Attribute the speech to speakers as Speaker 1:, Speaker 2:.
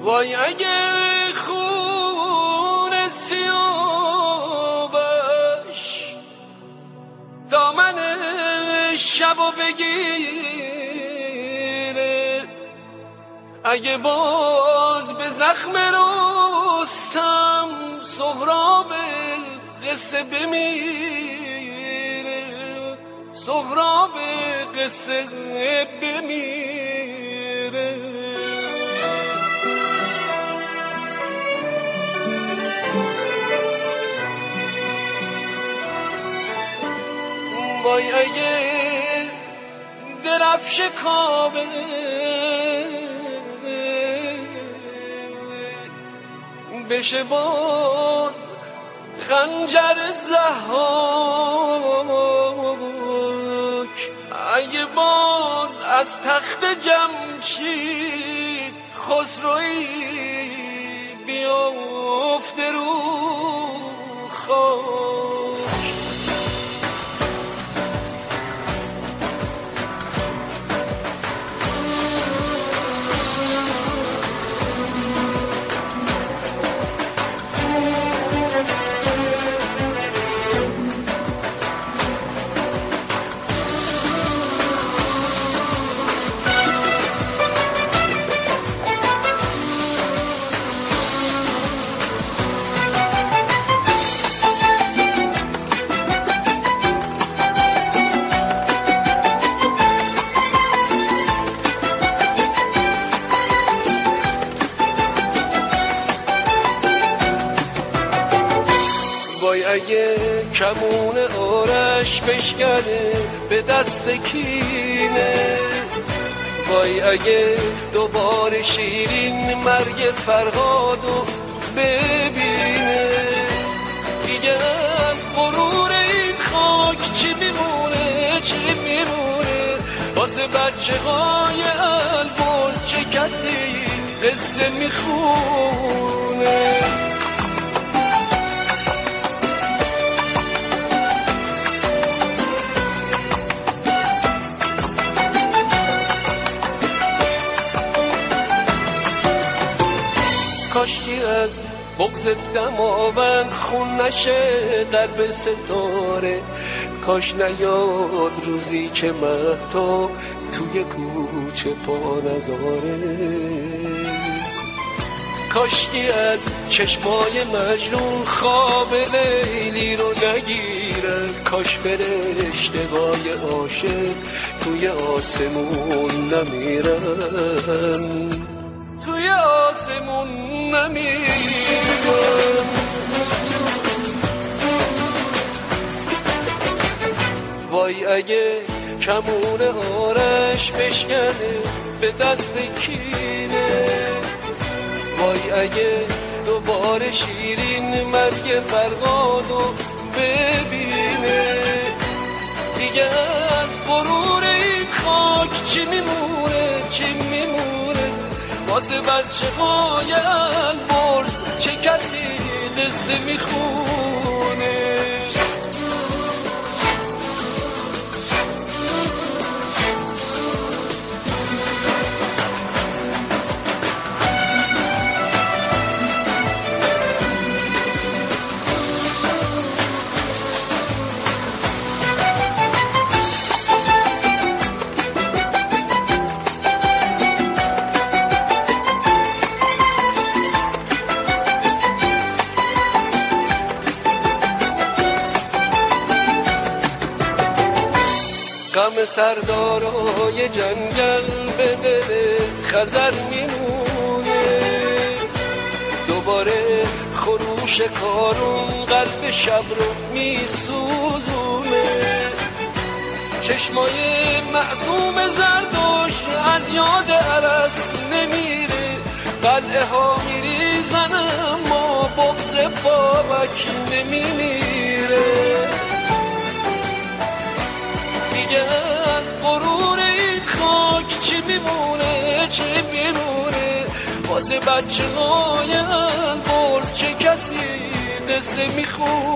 Speaker 1: وای اگه خون سیابش دامن شبو بگیره اگه باز به زخم رستم سهراب قصه بمیره سهراب قصه بمیره. وای اگه درفش کابه بشه باز خنجر زهاک اگه باز از تخت جمشید خسروی بیافته رو خاک. اگه کمون آرش بشکنه به دست کینه. وای اگه دوباره شیرین مرگ فرهادو ببینه. دیگه از غرور این خاک چی میمونه چی میمونه؟ واسه بچه های البرز چه کسی قصه می‌خونه؟ بغز دماوند خون نشه قلب ستاره. کاش نیاد روزی که مهتا توی کوچه پا نذاره. کاشکی از چشمای مجنون خواب لیلی رو نگیرن کاش فرشتگای عاشق توی آسمون نمیرن توی آسمون نمیرن وای اگه کمون آرش بشکنه به دست کینه. وای اگه دوباره شیرین مرگ فرهادو ببینه. دیگه از غرور این خاک چی میمونه چی میمونه؟ واسه بچه های چه کسی قصه می‌خونه سردارای جنگل به دل خزر میمونه. دوباره خروش کارون قلب شب رو میسوزونه. چشمای معصوم زردوش از یاد عرس نمیره. قلعه ها میریزن اما بغز بابک نمیمیره. میمونه چی میمونه؟ واسه بچه های برز چه کسی قصه می‌خونه.